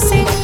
sing